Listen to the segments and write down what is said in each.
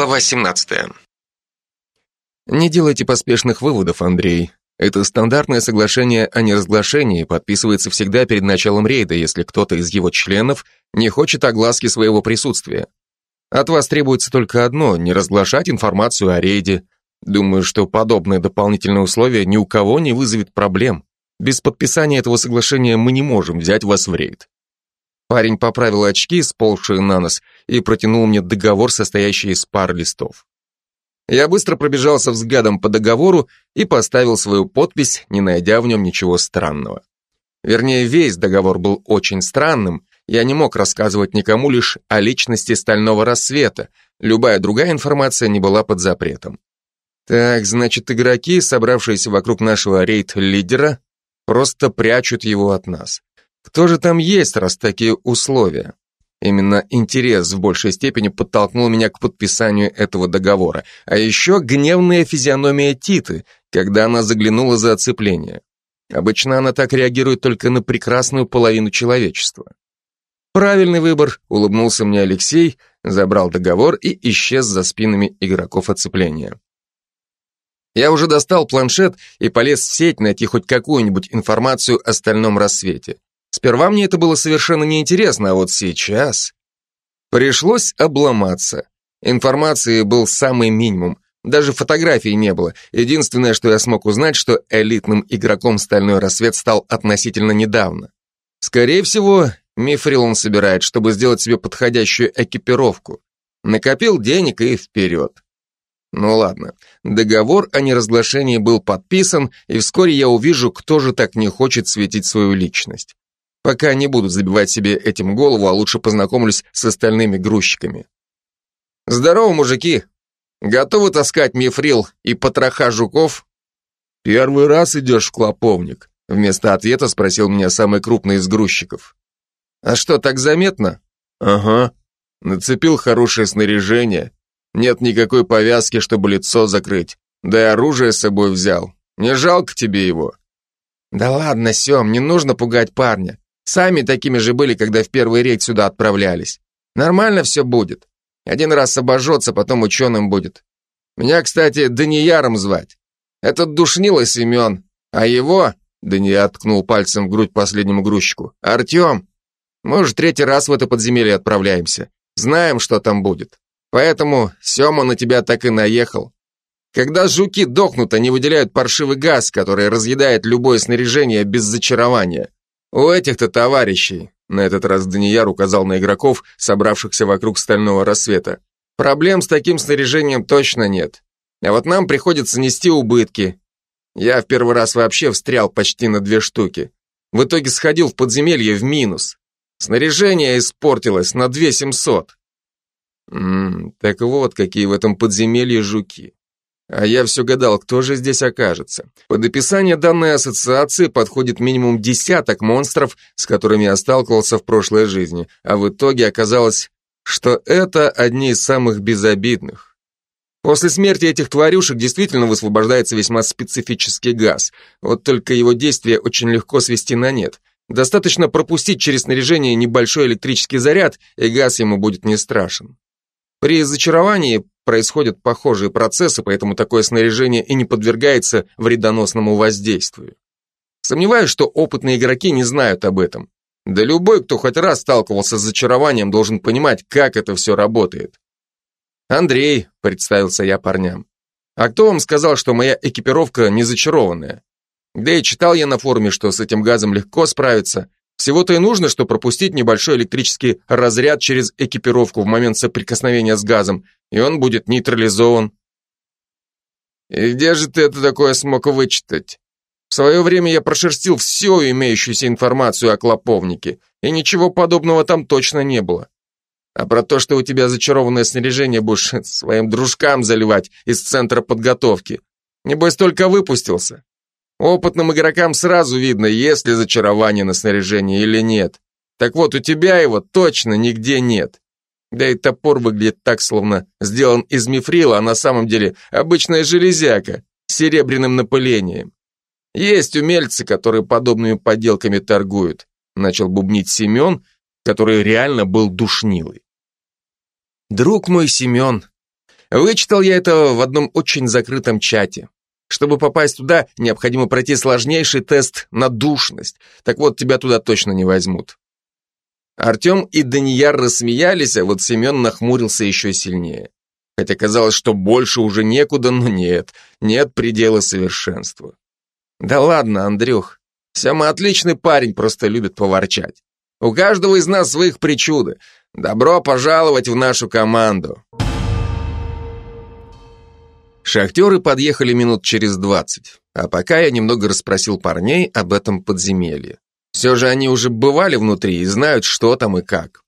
Глава 17. Не делайте поспешных выводов, Андрей. Это стандартное соглашение о неразглашении подписывается всегда перед началом рейда, если кто-то из его членов не хочет огласки своего присутствия. От вас требуется только одно – не разглашать информацию о рейде. Думаю, что подобное дополнительное условие ни у кого не вызовет проблем. Без подписания этого соглашения мы не можем взять вас в рейд. Парень поправил очки, сползшие на нос, и протянул мне договор, состоящий из пар листов. Я быстро пробежался взглядом по договору и поставил свою подпись, не найдя в нем ничего странного. Вернее, весь договор был очень странным, я не мог рассказывать никому лишь о личности Стального Рассвета, любая другая информация не была под запретом. Так, значит, игроки, собравшиеся вокруг нашего рейд-лидера, просто прячут его от нас. Кто же там есть, раз такие условия? Именно интерес в большей степени подтолкнул меня к подписанию этого договора, а еще гневная физиономия Титы, когда она заглянула за оцепление. Обычно она так реагирует только на прекрасную половину человечества. Правильный выбор, улыбнулся мне Алексей, забрал договор и исчез за спинами игроков оцепления. Я уже достал планшет и полез в сеть найти хоть какую-нибудь информацию о стальном рассвете. Сперва мне это было совершенно неинтересно, а вот сейчас... Пришлось обломаться. Информации был самый минимум. Даже фотографий не было. Единственное, что я смог узнать, что элитным игроком «Стальной рассвет» стал относительно недавно. Скорее всего, мифрил он собирает, чтобы сделать себе подходящую экипировку. Накопил денег и вперед. Ну ладно, договор о неразглашении был подписан, и вскоре я увижу, кто же так не хочет светить свою личность. Пока не буду забивать себе этим голову, а лучше познакомлюсь с остальными грузчиками. Здорово, мужики! Готовы таскать мифрил и потроха жуков? Первый раз идешь в клоповник? Вместо ответа спросил меня самый крупный из грузчиков. А что, так заметно? Ага. Нацепил хорошее снаряжение. Нет никакой повязки, чтобы лицо закрыть. Да и оружие с собой взял. Не жалко тебе его? Да ладно, Сем, не нужно пугать парня. Сами такими же были, когда в первый рейд сюда отправлялись. Нормально все будет. Один раз обожжется, потом ученым будет. Меня, кстати, Данияром звать. Этот душнило Семен, а его, Дания ткнул пальцем в грудь последнему грузчику, Артем. Мы уже третий раз в это подземелье отправляемся. Знаем, что там будет. Поэтому Сема на тебя так и наехал. Когда жуки дохнут, они выделяют паршивый газ, который разъедает любое снаряжение без зачарования. У этих-то товарищей, на этот раз Данияр указал на игроков, собравшихся вокруг стального рассвета, проблем с таким снаряжением точно нет. А вот нам приходится нести убытки. Я в первый раз вообще встрял почти на две штуки. В итоге сходил в подземелье в минус. Снаряжение испортилось на 2700. Ммм, так вот, какие в этом подземелье жуки. А я все гадал, кто же здесь окажется. Под описание данной ассоциации подходит минимум десяток монстров, с которыми я сталкивался в прошлой жизни, а в итоге оказалось, что это одни из самых безобидных. После смерти этих тварюшек действительно высвобождается весьма специфический газ, вот только его действие очень легко свести на нет. Достаточно пропустить через снаряжение небольшой электрический заряд, и газ ему будет не страшен. При зачаровании происходят похожие процессы, поэтому такое снаряжение и не подвергается вредоносному воздействию. Сомневаюсь, что опытные игроки не знают об этом. Да любой, кто хоть раз сталкивался с зачарованием, должен понимать, как это все работает. «Андрей», — представился я парням. «А кто вам сказал, что моя экипировка не зачарованная? Да и читал я на форуме, что с этим газом легко справиться, всего-то и нужно, что пропустить небольшой электрический разряд через экипировку в момент соприкосновения с газом, и он будет нейтрализован. И где же ты это такое смог вычитать? В свое время я прошерстил всю имеющуюся информацию о клоповнике, и ничего подобного там точно не было. А про то, что у тебя зачарованное снаряжение будешь своим дружкам заливать из центра подготовки, небось только выпустился. Опытным игрокам сразу видно, есть ли зачарование на снаряжении или нет. Так вот, у тебя его точно нигде нет. Да и топор выглядит так, словно сделан из мифрила, а на самом деле обычная железяка с серебряным напылением. Есть умельцы, которые подобными подделками торгуют, начал бубнить Семен, который реально был душнилый. Друг мой Семен, Вычитал я это в одном очень закрытом чате. Чтобы попасть туда, необходимо пройти сложнейший тест на душность. Так вот, тебя туда точно не возьмут. Артем и Данияр рассмеялись, а вот Семен нахмурился еще сильнее. Хотя казалось, что больше уже некуда, но нет, нет предела совершенству. Да ладно, Андрюх, Сема отличный парень, просто любит поворчать. У каждого из нас своих причуды. Добро пожаловать в нашу команду. Шахтеры подъехали минут через двадцать, а пока я немного расспросил парней об этом подземелье. Все же они уже бывали внутри и знают, что там и как.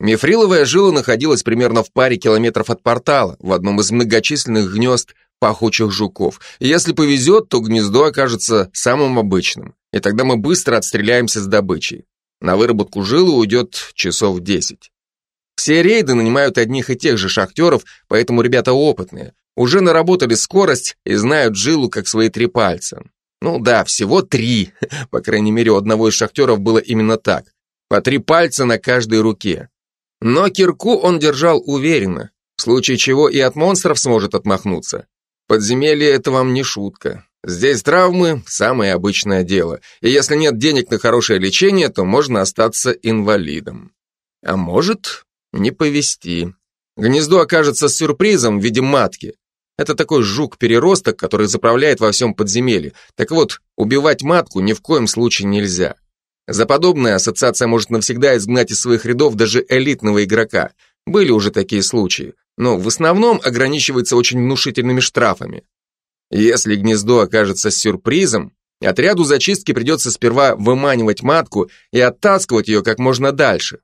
Мифриловая жила находилась примерно в паре километров от портала, в одном из многочисленных гнезд пахучих жуков. Если повезет, то гнездо окажется самым обычным, и тогда мы быстро отстреляемся с добычей. На выработку жилы уйдет часов десять. Все рейды нанимают одних и тех же шахтеров, поэтому ребята опытные. Уже наработали скорость и знают жилу как свои три пальца. Ну да, всего три. По крайней мере, у одного из шахтеров было именно так. По три пальца на каждой руке. Но кирку он держал уверенно, в случае чего и от монстров сможет отмахнуться. Подземелье – это вам не шутка. Здесь травмы – самое обычное дело, и если нет денег на хорошее лечение, то можно остаться инвалидом. А может, не повезти. Гнездо окажется сюрпризом в виде матки. Это такой жук-переросток, который заправляет во всем подземелье. Так вот, убивать матку ни в коем случае нельзя. За подобное ассоциация может навсегда изгнать из своих рядов даже элитного игрока. Были уже такие случаи, но в основном ограничивается очень внушительными штрафами. Если гнездо окажется сюрпризом, отряду зачистки придется сперва выманивать матку и оттаскивать ее как можно дальше.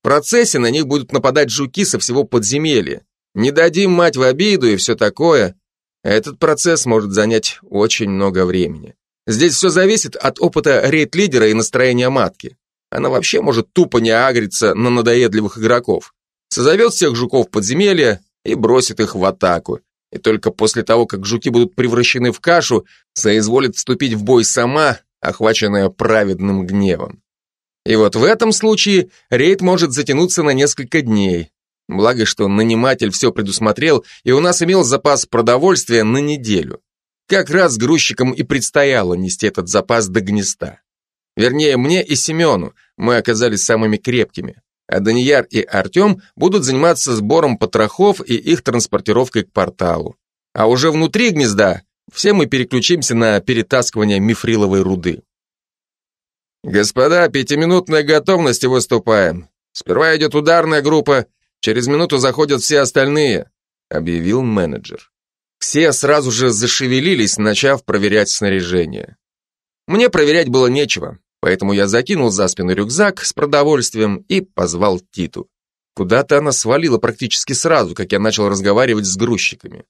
В процессе на них будут нападать жуки со всего подземелья. Не дадим мать в обиду и все такое. Этот процесс может занять очень много времени. Здесь все зависит от опыта рейд-лидера и настроения матки. Она вообще может тупо не агриться на надоедливых игроков. Созовет всех жуков подземелья и бросит их в атаку. И только после того, как жуки будут превращены в кашу, соизволит вступить в бой сама, охваченная праведным гневом. И вот в этом случае рейд может затянуться на несколько дней. Благо, что наниматель все предусмотрел, и у нас имел запас продовольствия на неделю. Как раз грузчикам и предстояло нести этот запас до гнезда. Вернее, мне и Семену, мы оказались самыми крепкими а Данияр и Артем будут заниматься сбором потрохов и их транспортировкой к порталу. А уже внутри гнезда все мы переключимся на перетаскивание мифриловой руды. «Господа, пятиминутная готовность и выступаем. Сперва идет ударная группа, через минуту заходят все остальные», объявил менеджер. Все сразу же зашевелились, начав проверять снаряжение. Мне проверять было нечего. Поэтому я закинул за спину рюкзак с продовольствием и позвал Титу. Куда-то она свалила практически сразу, как я начал разговаривать с грузчиками.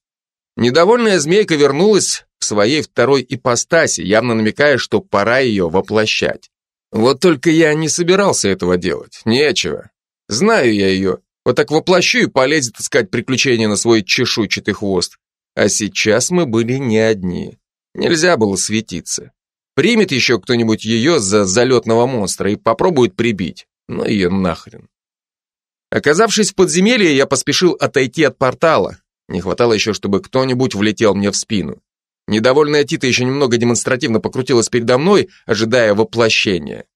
Недовольная змейка вернулась в своей второй ипостаси, явно намекая, что пора ее воплощать. Вот только я не собирался этого делать, нечего. Знаю я ее, вот так воплощу и полезет искать приключения на свой чешуйчатый хвост. А сейчас мы были не одни. Нельзя было светиться. Примет еще кто-нибудь ее за залетного монстра и попробует прибить. Ну ее нахрен. Оказавшись в подземелье, я поспешил отойти от портала. Не хватало еще, чтобы кто-нибудь влетел мне в спину. Недовольная Тита еще немного демонстративно покрутилась передо мной, ожидая воплощения.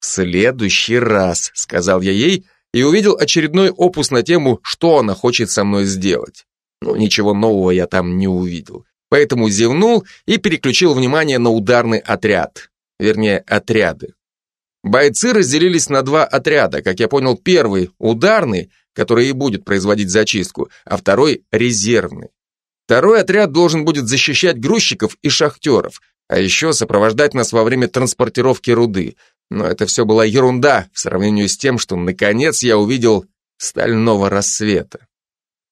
«В следующий раз», — сказал я ей, и увидел очередной опус на тему, что она хочет со мной сделать. Но ничего нового я там не увидел поэтому зевнул и переключил внимание на ударный отряд. Вернее, отряды. Бойцы разделились на два отряда. Как я понял, первый – ударный, который и будет производить зачистку, а второй – резервный. Второй отряд должен будет защищать грузчиков и шахтеров, а еще сопровождать нас во время транспортировки руды. Но это все была ерунда в сравнении с тем, что наконец я увидел стального рассвета.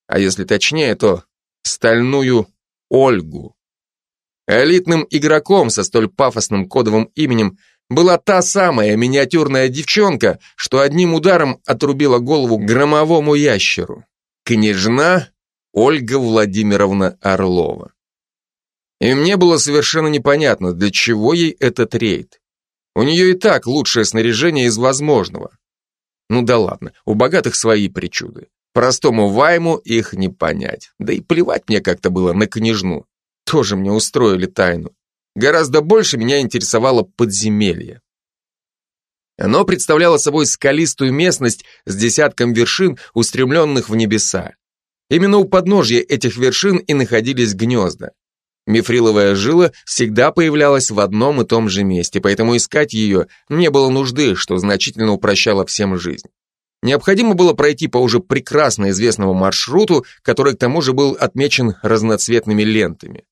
А если точнее, то стальную Ольгу. Элитным игроком со столь пафосным кодовым именем была та самая миниатюрная девчонка, что одним ударом отрубила голову громовому ящеру. Княжна Ольга Владимировна Орлова. И мне было совершенно непонятно, для чего ей этот рейд. У нее и так лучшее снаряжение из возможного. Ну да ладно, у богатых свои причуды. Простому вайму их не понять. Да и плевать мне как-то было на княжну. Тоже мне устроили тайну. Гораздо больше меня интересовало подземелье. Оно представляло собой скалистую местность с десятком вершин, устремленных в небеса. Именно у подножья этих вершин и находились гнезда. Мифриловая жила всегда появлялась в одном и том же месте, поэтому искать ее не было нужды, что значительно упрощало всем жизнь. Необходимо было пройти по уже прекрасно известному маршруту, который к тому же был отмечен разноцветными лентами.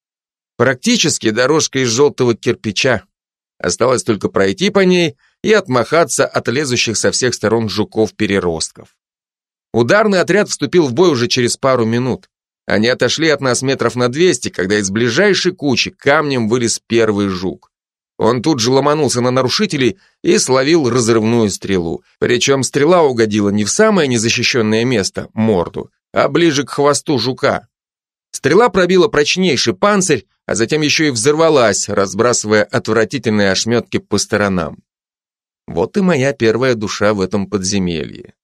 Практически дорожка из желтого кирпича. Осталось только пройти по ней и отмахаться от лезущих со всех сторон жуков-переростков. Ударный отряд вступил в бой уже через пару минут. Они отошли от нас метров на 200, когда из ближайшей кучи камнем вылез первый жук. Он тут же ломанулся на нарушителей и словил разрывную стрелу. Причем стрела угодила не в самое незащищенное место, морду, а ближе к хвосту жука. Стрела пробила прочнейший панцирь, а затем еще и взорвалась, разбрасывая отвратительные ошметки по сторонам. Вот и моя первая душа в этом подземелье.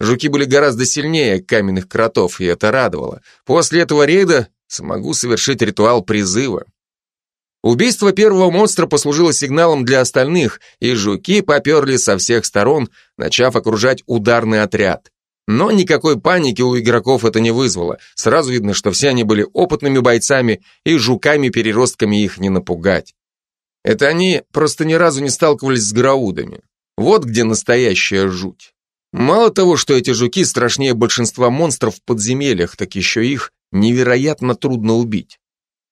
Жуки были гораздо сильнее каменных кротов, и это радовало. После этого рейда смогу совершить ритуал призыва. Убийство первого монстра послужило сигналом для остальных, и жуки поперли со всех сторон, начав окружать ударный отряд. Но никакой паники у игроков это не вызвало. Сразу видно, что все они были опытными бойцами, и жуками-переростками их не напугать. Это они просто ни разу не сталкивались с граудами. Вот где настоящая жуть. Мало того, что эти жуки страшнее большинства монстров в подземельях, так еще их невероятно трудно убить.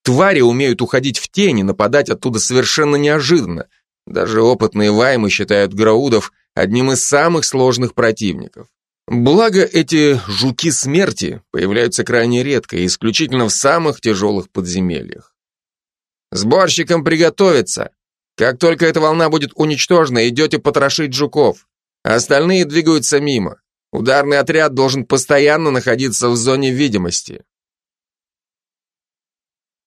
Твари умеют уходить в тени, нападать оттуда совершенно неожиданно. Даже опытные ваймы считают граудов одним из самых сложных противников. Благо, эти жуки смерти появляются крайне редко и исключительно в самых тяжелых подземельях. Сборщикам приготовиться. Как только эта волна будет уничтожена, идете потрошить жуков. Остальные двигаются мимо. Ударный отряд должен постоянно находиться в зоне видимости.